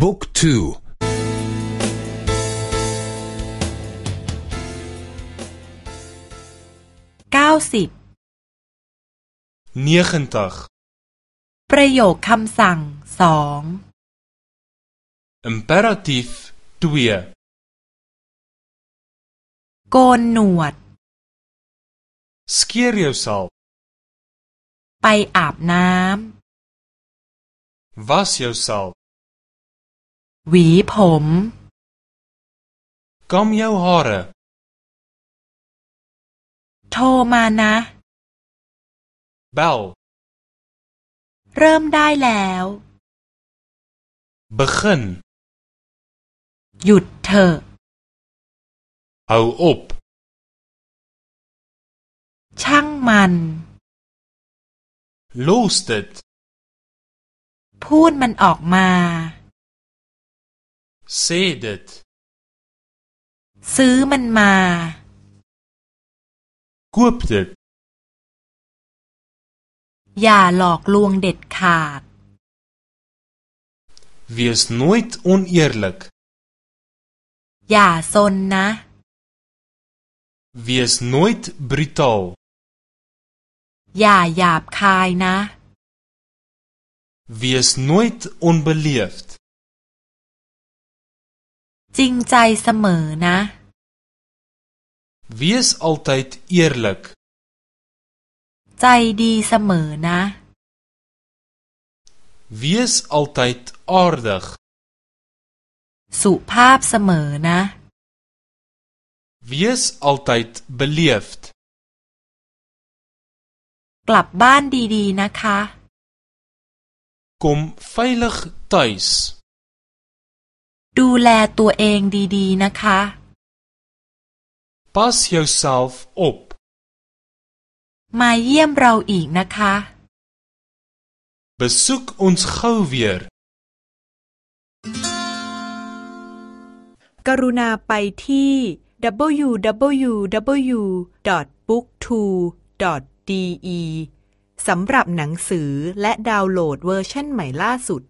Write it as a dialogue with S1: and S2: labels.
S1: บุ๊กทู
S2: เก้าสิบ
S3: เนกันตัก
S2: ประโยคคำสั่งสอง
S3: imperatief 2
S2: โกนหนวด
S3: skeer jouself
S2: ไปอาบน้ำ
S3: was jouself
S2: หวีผม
S3: kam jou hare
S2: โทรมานะ
S3: bel
S2: เริ่มได้แล้ว
S3: begin
S2: หยุดเถอะ
S3: hou op
S2: ช่างมัน
S3: los dit
S2: พูดมันออกมา
S3: say dit
S2: ซื้อมันมา
S3: koop dit
S2: อย่าหลอกลวงเด็ดขาด
S3: wees nooit oneerlik
S2: อย่าซนนะ
S3: wees nooit brutaal
S2: อย่าหยาบคายนะ
S3: wees nooit onbeleefd
S2: จริงใจเสมอนะ
S3: wees altyd eerlik
S2: ใจดีเสมอนะ
S3: wees altyd aardig
S2: สุภาพเสมอนะ
S3: wees altyd beleefd
S2: กลับบ้านดีๆนะคะ
S3: kom veilig tuis
S2: ดูแลตัวเองดีๆ นะคะ
S3: pas jouself op
S2: มาเยี่ยมเราอีกนะคะ
S3: besoek ons gou weer
S4: กรุณาไปที่ www.booktwo.de สำหรับหนังสือและดาวน์โหลดเวอร์ชันใหม่ล่าสุด